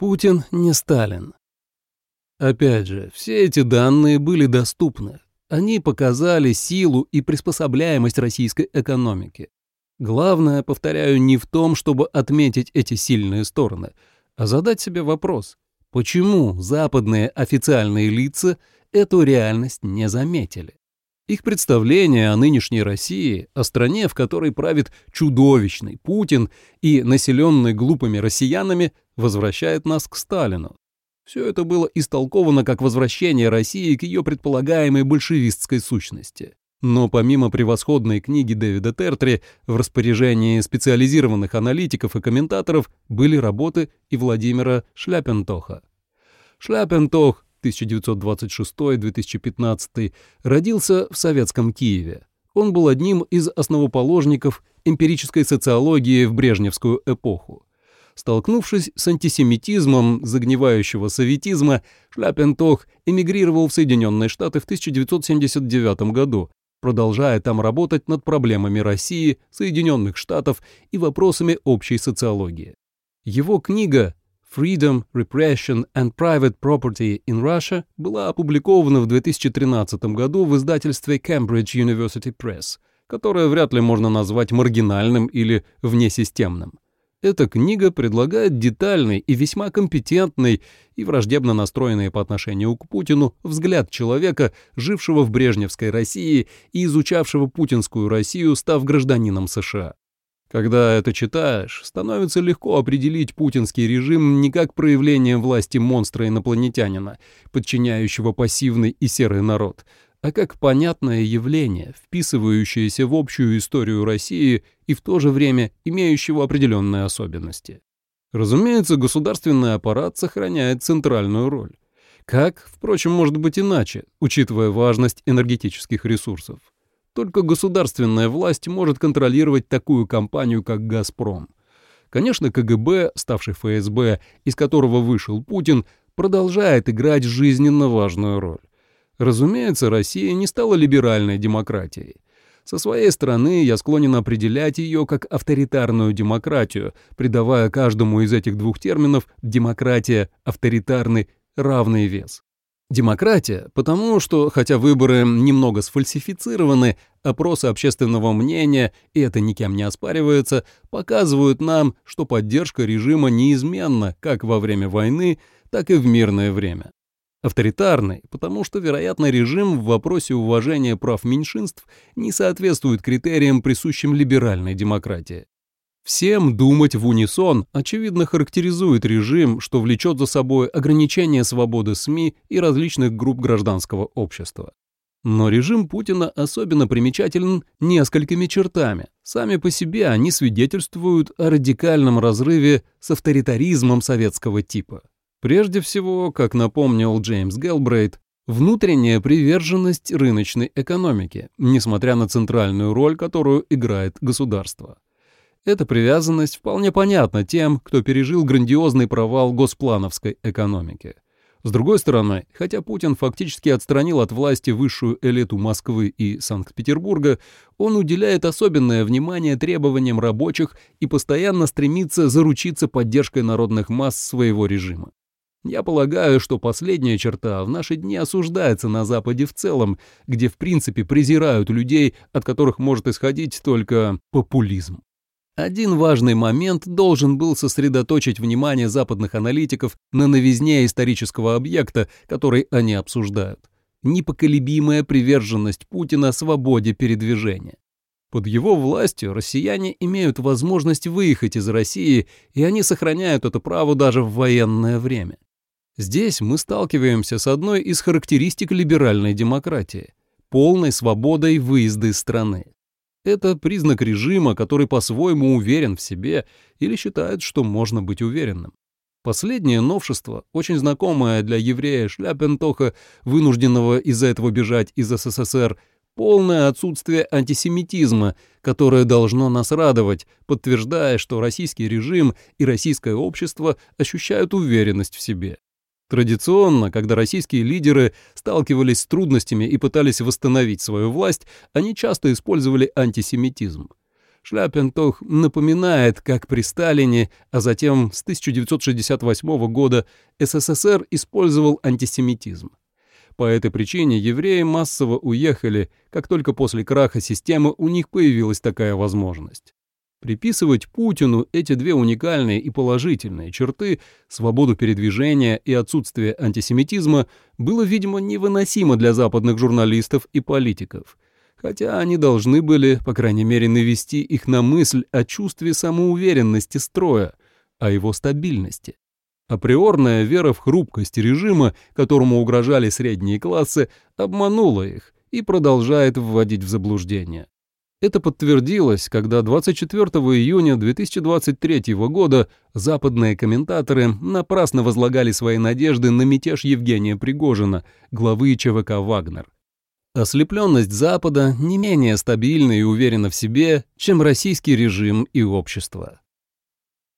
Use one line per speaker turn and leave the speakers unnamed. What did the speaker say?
Путин не Сталин. Опять же, все эти данные были доступны. Они показали силу и приспособляемость российской экономики. Главное, повторяю, не в том, чтобы отметить эти сильные стороны, а задать себе вопрос, почему западные официальные лица эту реальность не заметили? Их представление о нынешней России, о стране, в которой правит чудовищный Путин и населенный глупыми россиянами, возвращает нас к Сталину. Все это было истолковано как возвращение России к ее предполагаемой большевистской сущности. Но помимо превосходной книги Дэвида Тертри в распоряжении специализированных аналитиков и комментаторов были работы и Владимира Шляпентоха. Шляпентох 1926-2015, родился в советском Киеве. Он был одним из основоположников эмпирической социологии в брежневскую эпоху. Столкнувшись с антисемитизмом загнивающего советизма, Шляпентох эмигрировал в Соединенные Штаты в 1979 году, продолжая там работать над проблемами России, Соединенных Штатов и вопросами общей социологии. Его книга Freedom, Repression and Private Property in Russia была опубликована в 2013 году в издательстве Cambridge University Press, которое вряд ли можно назвать маргинальным или внесистемным. Эта книга предлагает детальный и весьма компетентный и враждебно настроенный по отношению к Путину взгляд человека, жившего в брежневской России и изучавшего путинскую Россию, став гражданином США. Когда это читаешь, становится легко определить путинский режим не как проявление власти монстра-инопланетянина, подчиняющего пассивный и серый народ, а как понятное явление, вписывающееся в общую историю России и в то же время имеющего определенные особенности. Разумеется, государственный аппарат сохраняет центральную роль. Как, впрочем, может быть иначе, учитывая важность энергетических ресурсов. Только государственная власть может контролировать такую компанию, как «Газпром». Конечно, КГБ, ставший ФСБ, из которого вышел Путин, продолжает играть жизненно важную роль. Разумеется, Россия не стала либеральной демократией. Со своей стороны я склонен определять ее как авторитарную демократию, придавая каждому из этих двух терминов «демократия», «авторитарный» равный вес. Демократия, потому что, хотя выборы немного сфальсифицированы, опросы общественного мнения, и это никем не оспаривается, показывают нам, что поддержка режима неизменна как во время войны, так и в мирное время. Авторитарный, потому что, вероятно, режим в вопросе уважения прав меньшинств не соответствует критериям, присущим либеральной демократии. Всем думать в унисон, очевидно, характеризует режим, что влечет за собой ограничение свободы СМИ и различных групп гражданского общества. Но режим Путина особенно примечателен несколькими чертами. Сами по себе они свидетельствуют о радикальном разрыве с авторитаризмом советского типа. Прежде всего, как напомнил Джеймс Гелбрейт, внутренняя приверженность рыночной экономике, несмотря на центральную роль, которую играет государство. Эта привязанность вполне понятна тем, кто пережил грандиозный провал госплановской экономики. С другой стороны, хотя Путин фактически отстранил от власти высшую элиту Москвы и Санкт-Петербурга, он уделяет особенное внимание требованиям рабочих и постоянно стремится заручиться поддержкой народных масс своего режима. Я полагаю, что последняя черта в наши дни осуждается на Западе в целом, где в принципе презирают людей, от которых может исходить только популизм. Один важный момент должен был сосредоточить внимание западных аналитиков на новизне исторического объекта, который они обсуждают. Непоколебимая приверженность Путина свободе передвижения. Под его властью россияне имеют возможность выехать из России, и они сохраняют это право даже в военное время. Здесь мы сталкиваемся с одной из характеристик либеральной демократии – полной свободой выезда из страны. Это признак режима, который по-своему уверен в себе или считает, что можно быть уверенным. Последнее новшество, очень знакомое для еврея Шляпентоха, вынужденного из-за этого бежать из СССР, полное отсутствие антисемитизма, которое должно нас радовать, подтверждая, что российский режим и российское общество ощущают уверенность в себе. Традиционно, когда российские лидеры сталкивались с трудностями и пытались восстановить свою власть, они часто использовали антисемитизм. Шляпентох напоминает, как при Сталине, а затем с 1968 года СССР использовал антисемитизм. По этой причине евреи массово уехали, как только после краха системы у них появилась такая возможность. Приписывать Путину эти две уникальные и положительные черты, свободу передвижения и отсутствие антисемитизма, было, видимо, невыносимо для западных журналистов и политиков – хотя они должны были, по крайней мере, навести их на мысль о чувстве самоуверенности строя, о его стабильности. Априорная вера в хрупкость режима, которому угрожали средние классы, обманула их и продолжает вводить в заблуждение. Это подтвердилось, когда 24 июня 2023 года западные комментаторы напрасно возлагали свои надежды на мятеж Евгения Пригожина, главы ЧВК «Вагнер». Ослепленность Запада не менее стабильна и уверена в себе, чем российский режим и общество.